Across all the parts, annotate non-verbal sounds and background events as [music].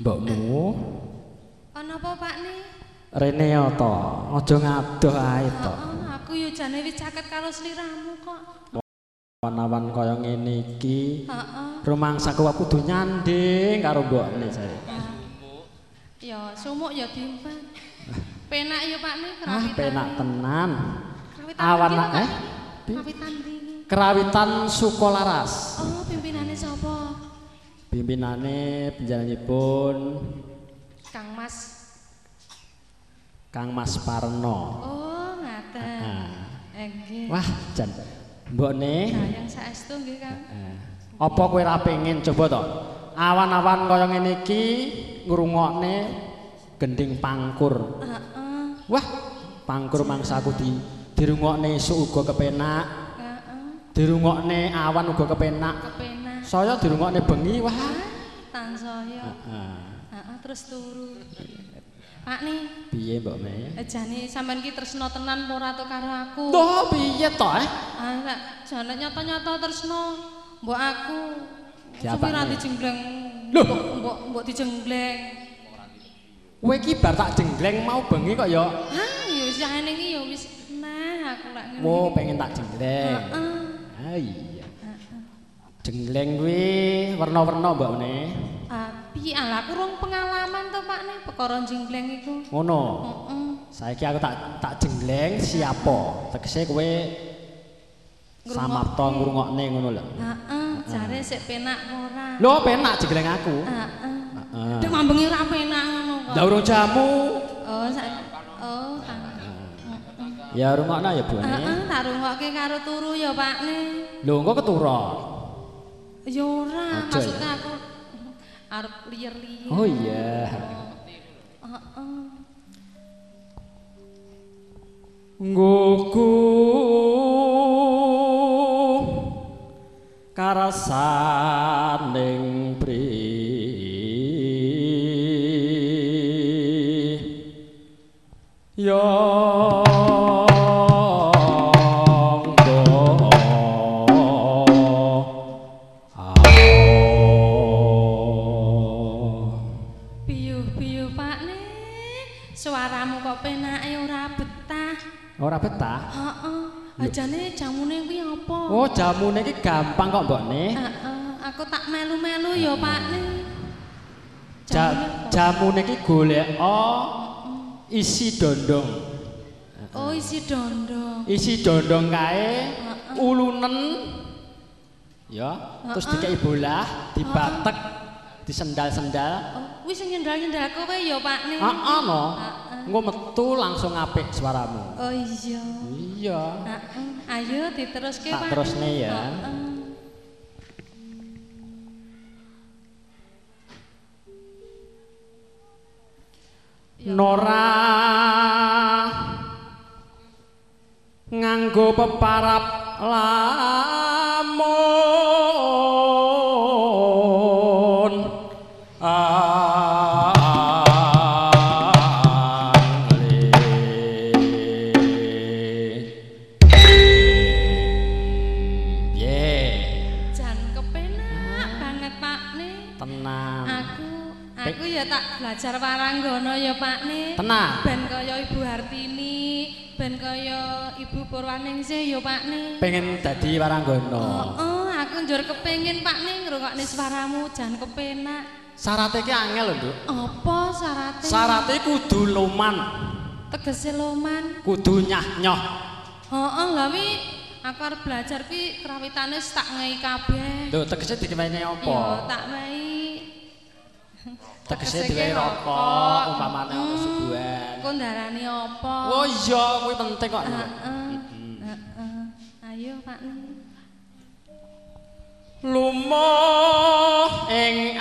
Mbokmu Ana apa, Pak Ne? rene ya to, aja ngadoh ae to. Heeh, aku yo jane wis caket karo sliramu kok. Awan-awan kaya ngene iki, Heeh. rumangsaku aku kudu nyanding karo mbokne saya. Ya, sumuk ya diumpan. [laughs] Penak ya, Pak Ne, Ah, kerawitan. penak tenan. Awan eh? Kerawitan? Kerawitan Sukolaras. Oh? Pimpinane penjalanipun Kang Mas. Kang Mas Parno. Oh, ngaten. Eh, nggih. Wah, jan mbokne Sayang saestu nggih, Kang. Apa kowe ra pengen coba to? Awan-awan kaya ngene iki ngrungokne gending pangkur. Heeh. Wah, pangkur mangsaku di dirungokne esuk uga kepenak, Heeh. dirungokne awan uga kepenak. Kepenak. Saya dirungokne bengi, wah. Tansaya. Heeh. Heeh, terus turu. Pak nih, Piye, Mbokne? jane sampean ki tresno tenan apa ora to karo aku? Toh piye to, eh? Ah, nek jane nyata-nyata tresno mbok aku. Siapa Suwi ra nih? dijenggleng. Loh. Mbok mbok mbok dijenggleng. Kowe iki bar tak jengleng mau bengi kok ya. Hah, ya wis ngene iki ya wis nah aku lak ngene. Wo iki. pengen tak jengleng. Heeh. Ah iya. Jengleng kuwi warna-warna Mbokne. Ah, piye ala kurang pengalaman to Pak nih perkara jenggleng iku. Ngono. Heeh. Saiki aku tak tak jengleng siapa? Tegese kowe samapta ngrungokne ngono lho. Heeh, jare sik penak ora. Lho penak jengleng aku. Heeh. Heeh. Dek mambengi ra penak ngono kok. Lah urung jamu. Oh, sak Oh, tang. Ya rungokno ya Bone. Heeh, tak rungokke karo turu ya, Pak ne. Lho engko keturun. Ya ora, maksudnya ya? aku arep liyer-liyer. Oh iya. Heeh. Nggoku karasaning pri Ya Heeh. Ajane jamune kuwi apa? Oh, jamune iki gampang kok, Mbokne. Heeh, aku tak melu-melu ya, Pak ne. Ja, jamune iki golek isi dondong. Oh, isi dondong. Isi dondong kae ulunen ya, terus dikei bolah, dibatek, disendal-sendal. Oh, wis sing nyendal-nyendal kowe ya, Pak. Heeh no. Engko metu langsung apik suaramu. Oh iya. Iya. Heeh. Ayo diteruske, Tak Pak. terusne ya. Heeh. Nora nganggo peparap lamun ne. tenang. Aku aku ya tak belajar waranggono ya, Pak ne. Tenang. Ben kaya Ibu Hartini, ben kaya Ibu Purwaningsih ya, Pak ne. Pengen dadi waranggono. Oh, aku njur kepengin Pak ne ngrungokne suaramu jan kepenak. Syaratnya ki angel lho, Nduk. Apa syaratnya? Syaratnya kudu loman, Tegese loman. kudu nyah-nyoh. Heeh, lha wi aku arep belajar ki krawitane tak ngei kabeh. Lho, tegese dikene Yo apa? tak ngei. Tegese rokok, rokok. umpamane ana Hmm. suguhan. Kok ndarani apa? Oh iya, kuwi penting kok. Heeh. Heeh. Ayo Pak Ne. Lumoh ing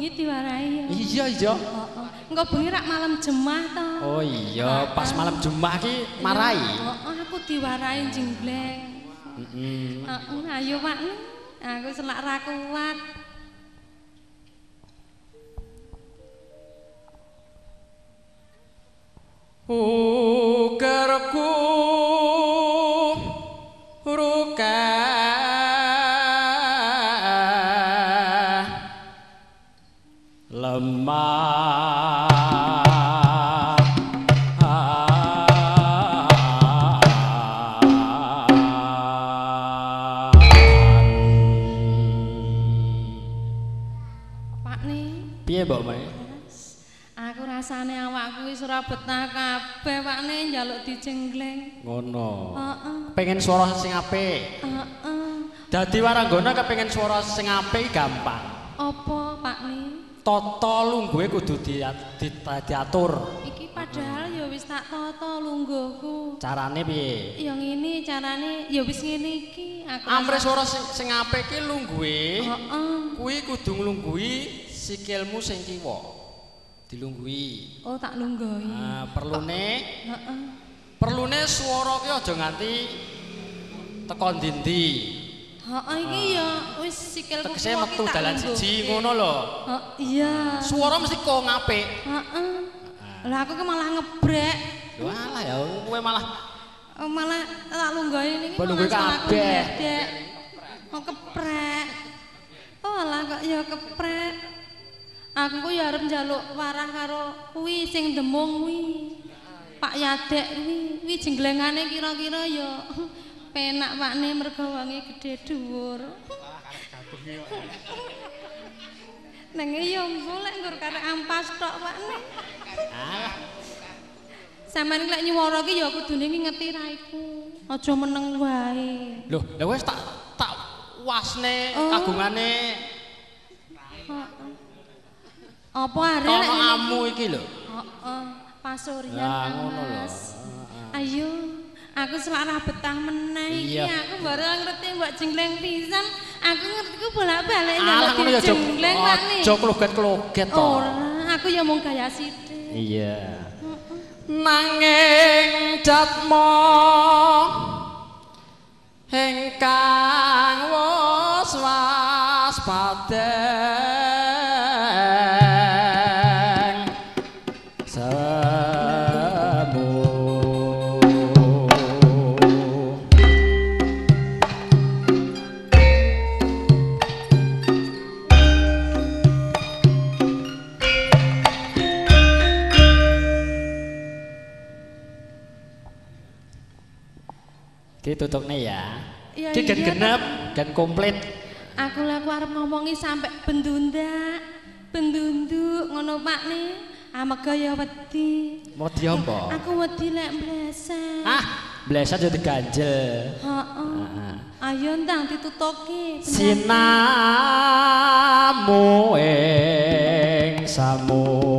bengi diwarai ya. Iya, iya. Heeh. Engko bengi rak malam jemah to. Oh iya, pas malam Jumat ki marai. Heeh, aku diwarai jenggleng. Heeh. Heeh, ayo Pak. Aku selak ra kuat. Ugerku Pengen suara sing apik. Heeh. Dadi waranggana kepengen suara sing apik gampang. Apa Pak nih? Tata lungguhe kudu dia- di- diatur. Iki padahal ya wis tak tata lungguhku. Carane piye? Ya ngene carane ya wis ngene iki. Aku Amre suara sing, sing apik ki lungguhe. Heeh. Kuwi kudu nglungguhi sikilmu sing kiwa. Dilungguhi. Oh tak lungguhi. Nah, perlune Heeh. Perlune swara ki aja nganti teko ndi-ndi. Heeh iki ya wis sikilku Tegese kuwi metu tak dalan siji ngono lho. Heeh, iya. Swara mesti kok apik. Heeh. Lah aku ki malah ngebrek. Lho alah ya kowe malah Oh, malah tak lungguhi niki Mbok lungguhi malah aku kabeh. ndedek. Oh keprek. Oh lah kok ya keprek. Aku ku ya arep njaluk warah karo kuwi sing demung kuwi. Pak Yadek kuwi, kuwi jenglengane kira-kira ya [laughs] penak pakne mergo wangi gedhe dhuwur. [laughs] Neng ya golek nggur karo ampas tok pakne. alah Sampeyan lek nyuwara ki ya kudune ngingeti raiku. Aja meneng wae. Lho, lha wis tak tak wasne Oh. kagungane. Apa arek lek tono ngene amu iki lho. Heeh, pasuryan Lah, Kang ngono lho. Mas. Ayo, aku selara betah meneh iki. Aku baru ngerti mbok jengleng pisan. Aku ngerti ku bolak-balik njaluk aja jengleng Pak nih. aja kloget-kloget to. Ora, aku ya mung gaya sithik. Iya. Nanging jatmo ingkang wis waspadeng Ditutupnya ya. Iya, Ki gen iya, genep, gen komplit. Aku lah aku arep ngomongi sampe bendunda, bendunduk ngono Pak nih. Amega ya wedi. Mau di apa? Aku wedi lek mbleset. Ah, bleset jadi ganjel. Heeh. Ayo ndang ditutuki. Sinamu ing samu